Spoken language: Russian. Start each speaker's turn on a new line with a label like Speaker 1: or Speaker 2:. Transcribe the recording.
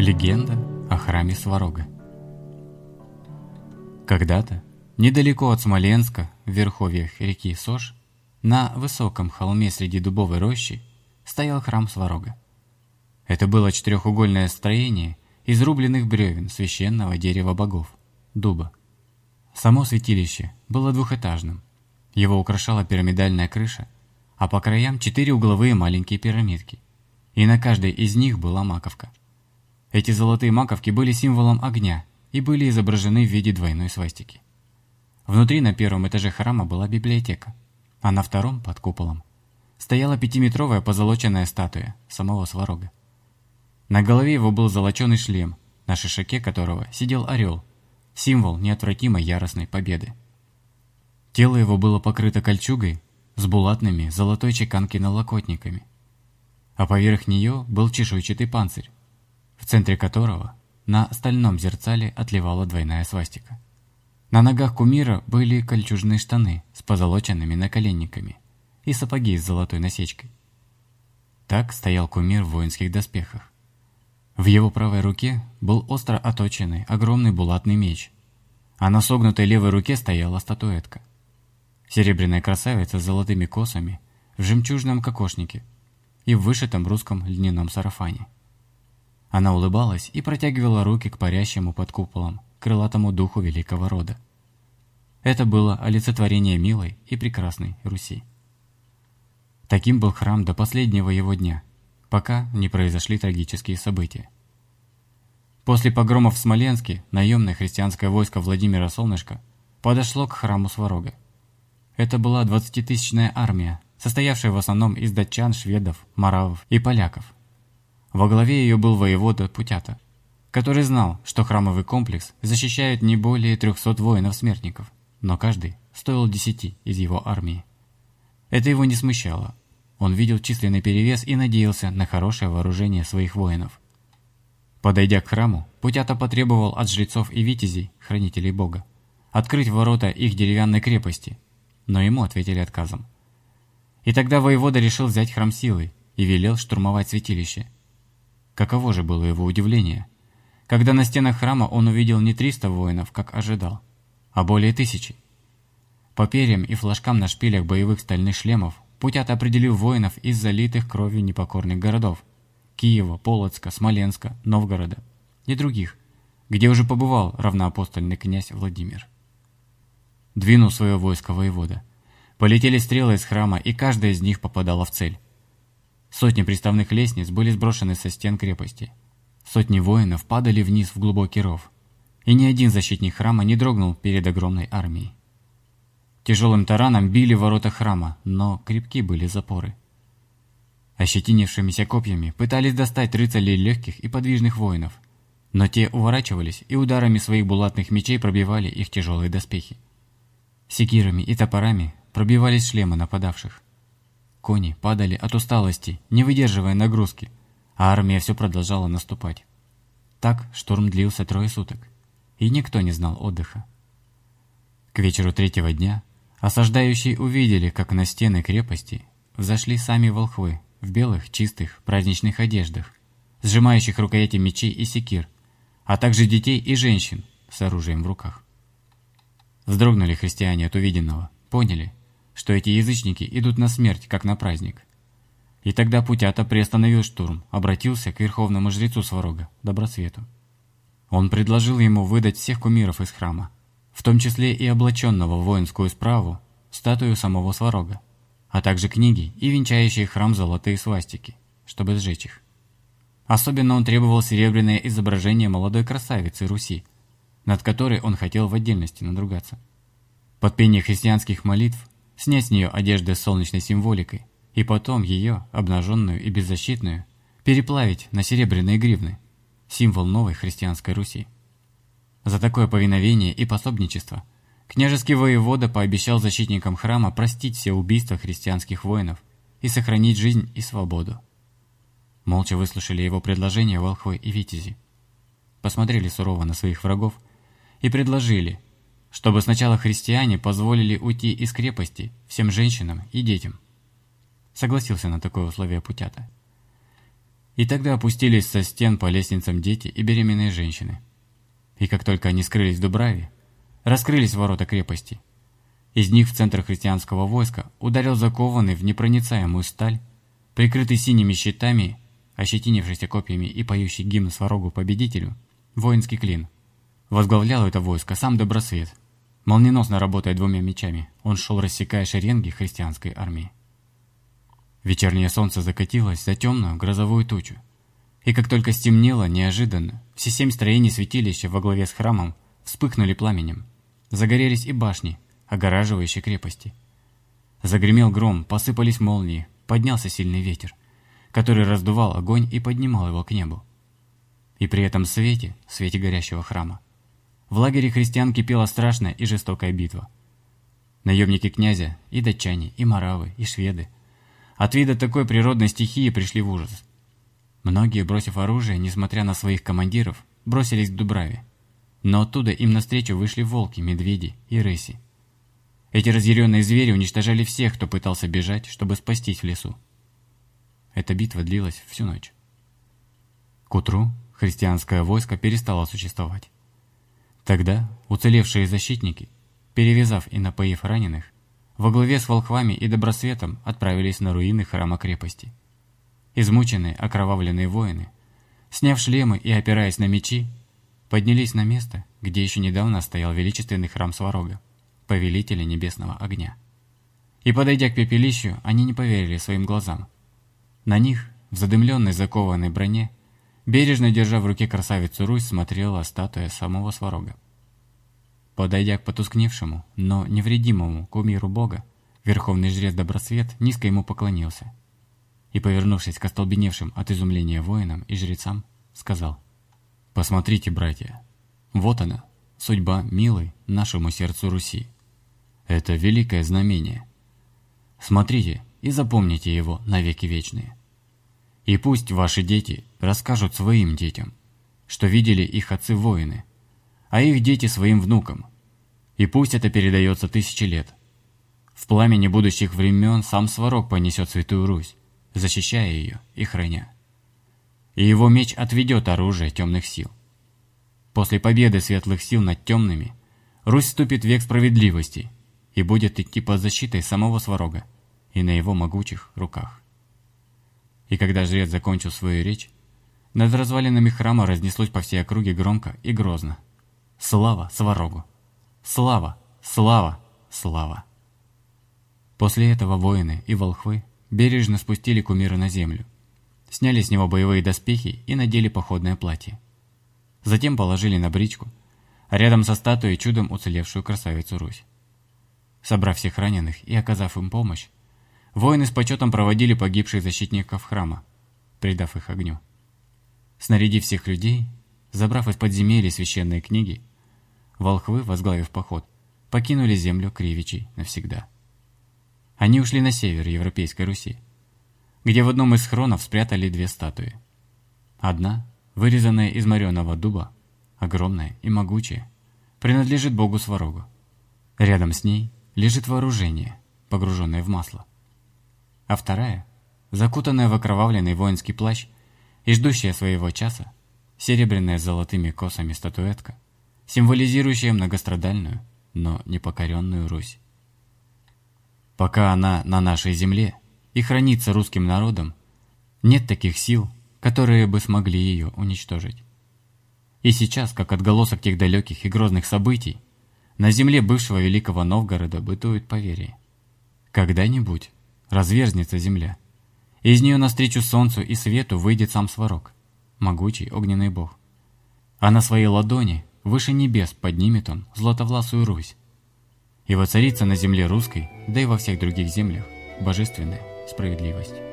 Speaker 1: Легенда о храме Сварога Когда-то, недалеко от Смоленска, в верховьях реки Сож, на высоком холме среди дубовой рощи, стоял храм Сварога. Это было четырехугольное строение из рубленных бревен священного дерева богов – дуба. Само святилище было двухэтажным. Его украшала пирамидальная крыша, а по краям четыре угловые маленькие пирамидки. И на каждой из них была маковка – эти золотые маковки были символом огня и были изображены в виде двойной свастики. Внутри на первом этаже храма была библиотека, а на втором, под куполом, стояла пятиметровая позолоченная статуя самого Сварога. На голове его был золоченый шлем, на шишаке которого сидел орел, символ неотвратимой яростной победы. Тело его было покрыто кольчугой с булатными золотой чеканки налокотниками, а поверх нее был чешуйчатый панцирь, в центре которого на стальном зерцале отливала двойная свастика. На ногах кумира были кольчужные штаны с позолоченными наколенниками и сапоги с золотой насечкой. Так стоял кумир в воинских доспехах. В его правой руке был остро оточенный огромный булатный меч, а на согнутой левой руке стояла статуэтка. Серебряная красавица с золотыми косами в жемчужном кокошнике и в вышитом русском льняном сарафане. Она улыбалась и протягивала руки к парящему под куполом, крылатому духу великого рода. Это было олицетворение милой и прекрасной Руси. Таким был храм до последнего его дня, пока не произошли трагические события. После погромов в Смоленске наемное христианское войско Владимира Солнышко подошло к храму Сварога. Это была двадцатитысячная армия, состоявшая в основном из датчан, шведов, маравов и поляков – во главе ее был воевода Путята, который знал, что храмовый комплекс защищает не более 300 воинов-смертников, но каждый стоил десяти из его армии. Это его не смущало. Он видел численный перевес и надеялся на хорошее вооружение своих воинов. Подойдя к храму, Путята потребовал от жрецов и витязей, хранителей бога, открыть ворота их деревянной крепости, но ему ответили отказом. И тогда воевода решил взять храм силой и велел штурмовать святилище – Каково же было его удивление, когда на стенах храма он увидел не 300 воинов, как ожидал, а более тысячи. По перьям и флажкам на шпилях боевых стальных шлемов Путят определил воинов из залитых кровью непокорных городов – Киева, Полоцка, Смоленска, Новгорода и других, где уже побывал равноапостольный князь Владимир. Двинул свое войско воевода. Полетели стрелы из храма, и каждая из них попадала в цель. Сотни приставных лестниц были сброшены со стен крепости. Сотни воинов падали вниз в глубокий ров. И ни один защитник храма не дрогнул перед огромной армией. Тяжелым тараном били ворота храма, но крепки были запоры. Ощетинившимися копьями пытались достать рыцарей легких и подвижных воинов, но те уворачивались и ударами своих булатных мечей пробивали их тяжелые доспехи. Секирами и топорами пробивались шлемы нападавших. Кони падали от усталости, не выдерживая нагрузки, а армия все продолжала наступать. Так штурм длился трое суток, и никто не знал отдыха. К вечеру третьего дня осаждающие увидели, как на стены крепости взошли сами волхвы в белых, чистых, праздничных одеждах, сжимающих рукояти мечей и секир, а также детей и женщин с оружием в руках. Вздрогнули христиане от увиденного, поняли – что эти язычники идут на смерть, как на праздник. И тогда Путята приостановил штурм, обратился к верховному жрецу Сварога, Добросвету. Он предложил ему выдать всех кумиров из храма, в том числе и облаченного в воинскую справу, статую самого Сварога, а также книги и венчающие храм золотые свастики, чтобы сжечь их. Особенно он требовал серебряное изображение молодой красавицы Руси, над которой он хотел в отдельности надругаться. Под пение христианских молитв снять с нее одежды с солнечной символикой и потом ее, обнаженную и беззащитную, переплавить на серебряные гривны, символ новой христианской Руси. За такое повиновение и пособничество княжеский воевода пообещал защитникам храма простить все убийства христианских воинов и сохранить жизнь и свободу. Молча выслушали его предложение волхвы и витязи. Посмотрели сурово на своих врагов и предложили – чтобы сначала христиане позволили уйти из крепости всем женщинам и детям. Согласился на такое условие Путята. И тогда опустились со стен по лестницам дети и беременные женщины. И как только они скрылись в Дубраве, раскрылись ворота крепости. Из них в центр христианского войска ударил закованный в непроницаемую сталь, прикрытый синими щитами, ощетинившийся копьями и поющий гимн сварогу-победителю, воинский клин. Возглавлял это войско сам Добросвет. Молниеносно работая двумя мечами, он шел, рассекая шеренги христианской армии. Вечернее солнце закатилось за темную грозовую тучу. И как только стемнело, неожиданно, все семь строений святилища во главе с храмом вспыхнули пламенем. Загорелись и башни, огораживающие крепости. Загремел гром, посыпались молнии, поднялся сильный ветер, который раздувал огонь и поднимал его к небу. И при этом свете, свете горящего храма, в лагере христиан кипела страшная и жестокая битва. Наемники князя, и датчане, и маравы, и шведы – от вида такой природной стихии пришли в ужас. Многие, бросив оружие, несмотря на своих командиров, бросились к Дубраве. Но оттуда им навстречу вышли волки, медведи и рыси. Эти разъяренные звери уничтожали всех, кто пытался бежать, чтобы спастись в лесу. Эта битва длилась всю ночь. К утру христианское войско перестало существовать. Тогда уцелевшие защитники, перевязав и напоив раненых, во главе с волхвами и добросветом отправились на руины храма крепости. Измученные, окровавленные воины, сняв шлемы и опираясь на мечи, поднялись на место, где еще недавно стоял величественный храм Сварога, повелителя небесного огня. И подойдя к пепелищу, они не поверили своим глазам. На них, в задымленной закованной броне, бережно держа в руке красавицу Русь, смотрела статуя самого Сварога. Подойдя к потускневшему, но невредимому кумиру бога, верховный жрец Добросвет низко ему поклонился и, повернувшись к остолбеневшим от изумления воинам и жрецам, сказал «Посмотрите, братья, вот она, судьба милой нашему сердцу Руси. Это великое знамение. Смотрите и запомните его навеки вечные. И пусть ваши дети расскажут своим детям, что видели их отцы-воины, а их дети своим внукам, и пусть это передается тысячи лет. В пламени будущих времен сам Сварог понесет Святую Русь, защищая ее и храня. И его меч отведет оружие темных сил. После победы светлых сил над темными, Русь вступит в век справедливости и будет идти под защитой самого Сварога и на его могучих руках. И когда жрец закончил свою речь, над развалинами храма разнеслось по всей округе громко и грозно. Слава Сварогу! Слава! Слава! Слава! После этого воины и волхвы бережно спустили кумира на землю, сняли с него боевые доспехи и надели походное платье. Затем положили на бричку, рядом со статуей чудом уцелевшую красавицу Русь. Собрав всех раненых и оказав им помощь, воины с почетом проводили погибших защитников храма, предав их огню. Снарядив всех людей, забрав из подземелья священные книги, волхвы, возглавив поход, покинули землю Кривичей навсегда. Они ушли на север Европейской Руси, где в одном из хронов спрятали две статуи. Одна, вырезанная из мореного дуба, огромная и могучая, принадлежит богу Сварогу. Рядом с ней лежит вооружение, погруженное в масло. А вторая, закутанная в окровавленный воинский плащ и ждущая своего часа, серебряная с золотыми косами статуэтка – символизирующая многострадальную, но непокоренную Русь. Пока она на нашей земле и хранится русским народом, нет таких сил, которые бы смогли ее уничтожить. И сейчас, как отголосок тех далеких и грозных событий, на земле бывшего Великого Новгорода бытует поверье. Когда-нибудь разверзнется земля, из нее навстречу солнцу и свету выйдет сам Сварог, могучий огненный бог. А на своей ладони Выше небес поднимет он златовласую Русь. И воцарится на земле русской, да и во всех других землях, божественная справедливость.